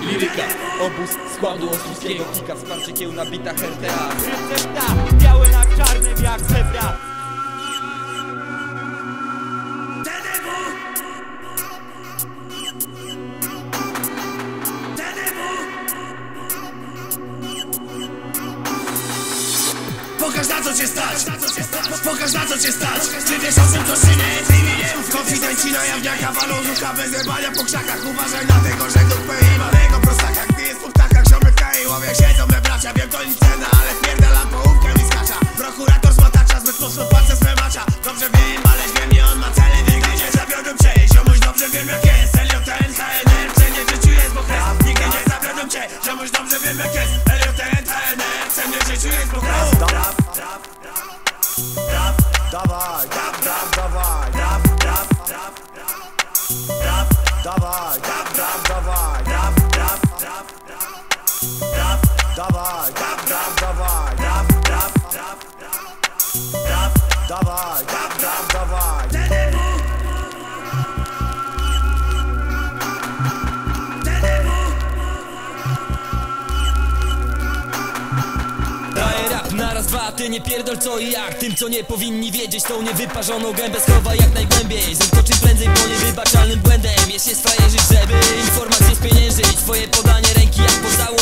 Liryka, obóz składu osuskiego Kika z kieł nabita hertea Recepta, biały na czarnym jak zebra. Pokaż na co cię stać. Pokaż na co cię stać. Ty wiesz o czym to czy nie jest imieniem Konfidenci na jawniaka walą rucha bez jebania po krzakach. Uważaj na tego, że dupę i malego prostaka. Gdy jest po ptakach, ziomy w kraje łowię Siedzą me bracia, wiem to nic cena Ale wpierdalam połówkę mi skacza. Prokurator zmatacza, zbyt mocno płacę swe macza. Dobrze wiem, ale wiem, nie on ma cele Nigdy nie zawiodłem cię, ziomuś dobrze wiem jak jest. LJN, HNR, cenię w życiu jest bo kres Nigdy nie zawiodłem cię, ziomuś dobrze wiem jak jest dawaj, dawaj, dawaj, rap, rap, dawaj. Daję rap na raz, dwa, ty nie pierdol co i jak. Tym co nie powinni wiedzieć, tą niewyparzoną gębę schowaj jak najgłębiej. Zrób to czym prędzej, bo niewybaczalnym błędem Jest się sfrajerzyć, żeby informacje spieniężyć. Twoje podanie ręki jak pocałunek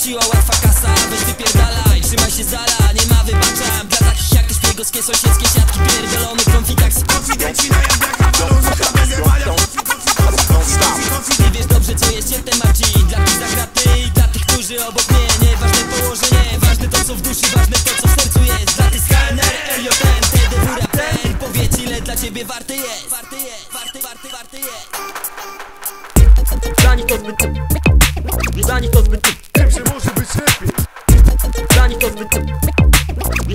Skusiła łatwa kasa, weź wypierdalaj Trzymaj się zala, nie ma wybaczam Dla takich jak ty szpiegowskie sąsiedzkie siatki Pierdolonych konfitaks Konfidenci na jawniaka walą rucha bez jebania Ty wiesz dobrze co jest świętem Marcin Dla tych zagraty i dla tych, którzy obok mnie. Nieważne położenie, ważne to co w duszy Ważne to co w sercu jest. Dla tych KNR, LJN, TDW, raper Powiedz ile dla ciebie warty jest. Warty jest, warty, warty, warty jest. Dla nich to zbyt Dla nich to zbyt Wiem, że może być lepiej. Dla nich to zbyt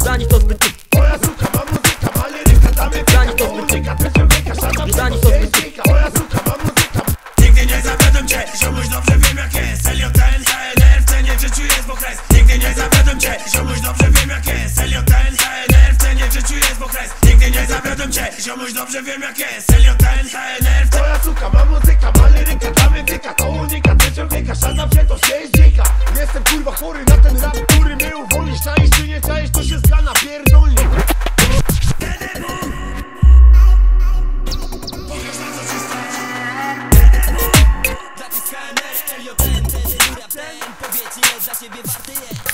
Dla nich to zbyt Moja suka ma muzyka, ma liryka, ta Dla nich to zbyt- Dla nich to zbyt Moja suka ma muzyka. Nigdy nie zawiodłem cię, ziomuś dobrze wiem jak jest. LJN, HNR, w cenie w życiu jest bokres Nigdy nie zawiodłem cię, ziomuś dobrze wiem jak jest. LJN, HNR, w cenie w życiu jest bokres Nigdy nie zawiodłem cię, ziomuś dobrze wiem jak jest Czaisz to się zgana ile dla ciebie warty jest